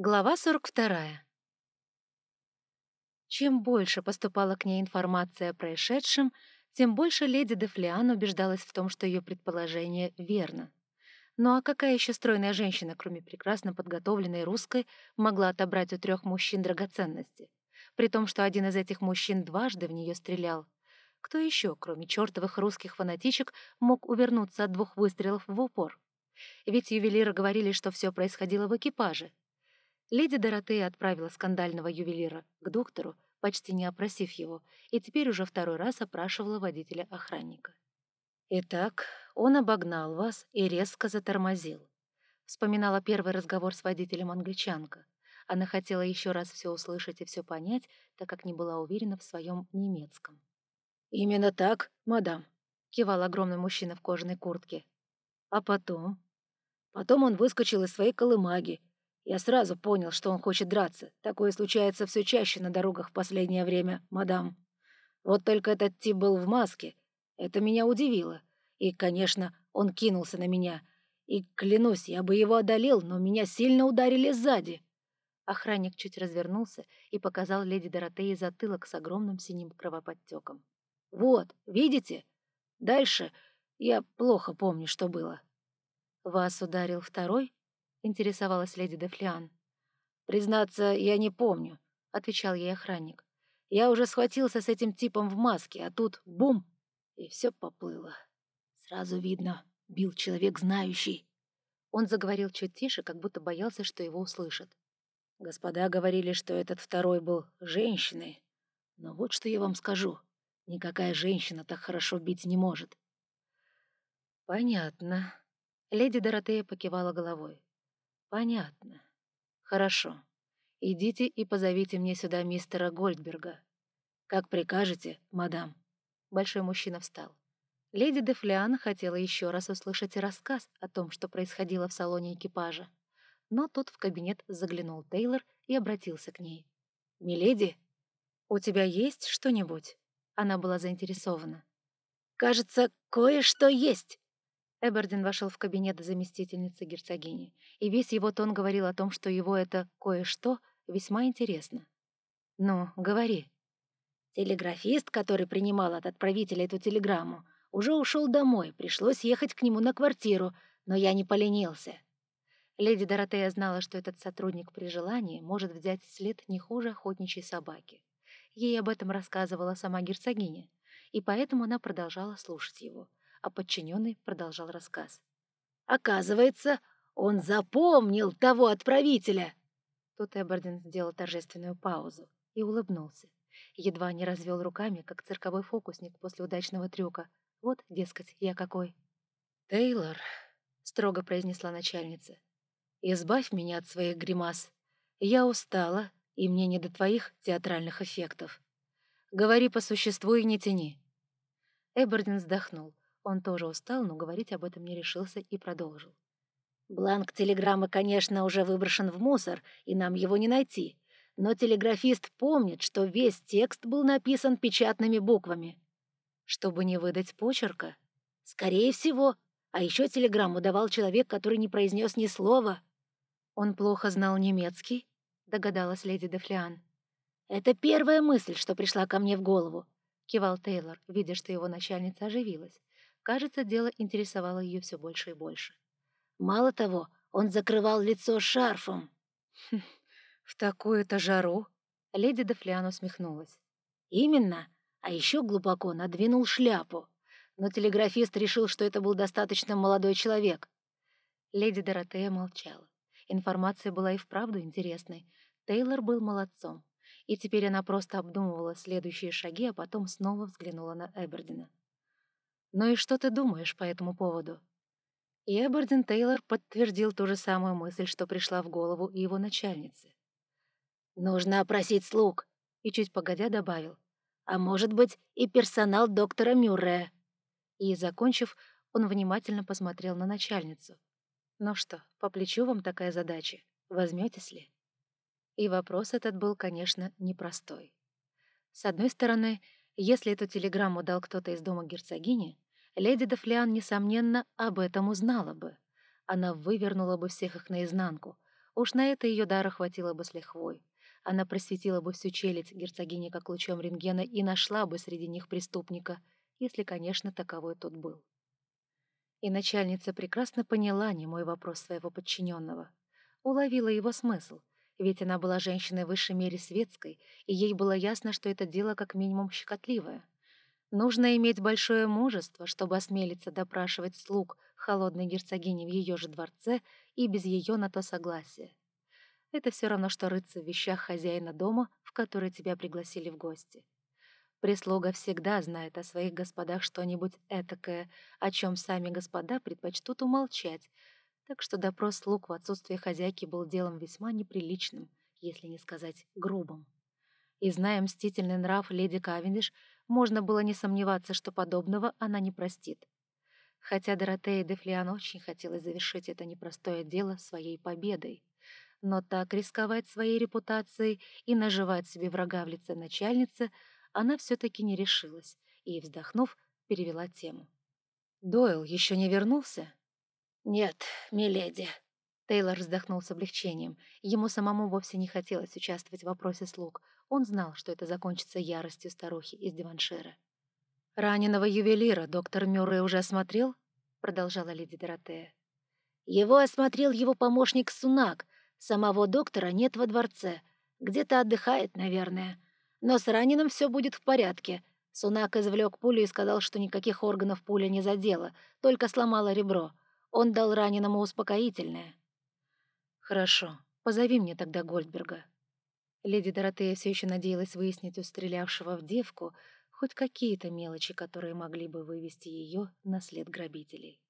Глава 42. Чем больше поступала к ней информация о происшедшем, тем больше леди Дефлиан убеждалась в том, что ее предположение верно. Ну а какая еще стройная женщина, кроме прекрасно подготовленной русской, могла отобрать у трех мужчин драгоценности? При том, что один из этих мужчин дважды в нее стрелял. Кто еще, кроме чертовых русских фанатичек, мог увернуться от двух выстрелов в упор? Ведь ювелиры говорили, что все происходило в экипаже — Леди Доротея отправила скандального ювелира к доктору, почти не опросив его, и теперь уже второй раз опрашивала водителя-охранника. «Итак, он обогнал вас и резко затормозил», — вспоминала первый разговор с водителем англичанка. Она хотела еще раз все услышать и все понять, так как не была уверена в своем немецком. «Именно так, мадам», — кивал огромный мужчина в кожаной куртке. «А потом?» «Потом он выскочил из своей колымаги я сразу понял, что он хочет драться. Такое случается все чаще на дорогах в последнее время, мадам. Вот только этот тип был в маске. Это меня удивило. И, конечно, он кинулся на меня. И, клянусь, я бы его одолел, но меня сильно ударили сзади. Охранник чуть развернулся и показал леди Доротее затылок с огромным синим кровоподтеком. «Вот, видите? Дальше я плохо помню, что было». «Вас ударил второй?» — интересовалась леди Дефлиан. «Признаться, я не помню», — отвечал ей охранник. «Я уже схватился с этим типом в маске, а тут — бум!» И все поплыло. Сразу видно, бил человек знающий. Он заговорил чуть тише, как будто боялся, что его услышат. Господа говорили, что этот второй был женщиной. Но вот что я вам скажу. Никакая женщина так хорошо бить не может. Понятно. Леди Доротея покивала головой. «Понятно. Хорошо. Идите и позовите мне сюда мистера Гольдберга. Как прикажете, мадам». Большой мужчина встал. Леди Дефлиан хотела еще раз услышать рассказ о том, что происходило в салоне экипажа. Но тут в кабинет заглянул Тейлор и обратился к ней. «Миледи, у тебя есть что-нибудь?» Она была заинтересована. «Кажется, кое-что есть», Эбердин вошел в кабинет заместительницы герцогини, и весь его тон говорил о том, что его это кое-что весьма интересно. «Ну, говори». Телеграфист, который принимал от отправителя эту телеграмму, уже ушел домой, пришлось ехать к нему на квартиру, но я не поленился. Леди Доротея знала, что этот сотрудник при желании может взять след не хуже охотничьей собаки. Ей об этом рассказывала сама герцогиня, и поэтому она продолжала слушать его — а подчиненный продолжал рассказ. «Оказывается, он запомнил того отправителя!» Тут Эбердин сделал торжественную паузу и улыбнулся. Едва не развел руками, как цирковой фокусник после удачного трюка. Вот, дескать, я какой. «Тейлор», — строго произнесла начальница, — «избавь меня от своих гримас. Я устала, и мне не до твоих театральных эффектов. Говори по существу и не тяни». Эбердин вздохнул. Он тоже устал, но говорить об этом не решился и продолжил. «Бланк телеграммы, конечно, уже выброшен в мусор, и нам его не найти. Но телеграфист помнит, что весь текст был написан печатными буквами. Чтобы не выдать почерка? Скорее всего. А еще телеграмму давал человек, который не произнес ни слова. Он плохо знал немецкий, догадалась леди Дефлиан. «Это первая мысль, что пришла ко мне в голову», — кивал Тейлор, видя, что его начальница оживилась. Кажется, дело интересовало ее все больше и больше. Мало того, он закрывал лицо шарфом. Хм, «В такую-то жару?» Леди Дефлиан усмехнулась. «Именно. А еще глубоко надвинул шляпу. Но телеграфист решил, что это был достаточно молодой человек». Леди Доротея молчала. Информация была и вправду интересной. Тейлор был молодцом. И теперь она просто обдумывала следующие шаги, а потом снова взглянула на Эбердина. «Ну и что ты думаешь по этому поводу?» И Эбердин Тейлор подтвердил ту же самую мысль, что пришла в голову и его начальнице. «Нужно опросить слуг», и чуть погодя добавил. «А может быть, и персонал доктора Мюррея». И, закончив, он внимательно посмотрел на начальницу. «Ну что, по плечу вам такая задача? Возьметесь ли?» И вопрос этот был, конечно, непростой. С одной стороны, если эту телеграмму дал кто-то из дома герцогини, леди Дефлиан, несомненно, об этом узнала бы. Она вывернула бы всех их наизнанку. Уж на это ее дара хватило бы с лихвой. Она просветила бы всю челядь герцогини как лучом рентгена и нашла бы среди них преступника, если, конечно, таковой тот был. И начальница прекрасно поняла не мой вопрос своего подчиненного. Уловила его смысл, ведь она была женщиной высшей мере светской, и ей было ясно, что это дело как минимум щекотливое. Нужно иметь большое мужество, чтобы осмелиться допрашивать слуг холодной герцогини в ее же дворце и без ее на то согласия. Это все равно, что рыться в вещах хозяина дома, в который тебя пригласили в гости. Прислуга всегда знает о своих господах что-нибудь этакое, о чем сами господа предпочтут умолчать, так что допрос слуг в отсутствие хозяйки был делом весьма неприличным, если не сказать грубым. И зная мстительный нрав леди Кавендиш, можно было не сомневаться, что подобного она не простит. Хотя Доротея де Флиан очень хотелось завершить это непростое дело своей победой. Но так рисковать своей репутацией и наживать себе врага в лице начальницы она все-таки не решилась и, вздохнув, перевела тему. «Дойл еще не вернулся?» «Нет, миледи», Тейлор вздохнул с облегчением. Ему самому вовсе не хотелось участвовать в вопросе слуг. Он знал, что это закончится яростью старухи из Диваншира. «Раненого ювелира доктор Мюррей уже осмотрел?» — продолжала леди Доротея. «Его осмотрел его помощник Сунак. Самого доктора нет во дворце. Где-то отдыхает, наверное. Но с раненым все будет в порядке. Сунак извлек пулю и сказал, что никаких органов пуля не задела, только сломала ребро. Он дал раненому успокоительное». «Хорошо, позови мне тогда Гольдберга». Леди Доротея все еще надеялась выяснить у стрелявшего в девку хоть какие-то мелочи, которые могли бы вывести ее на след грабителей.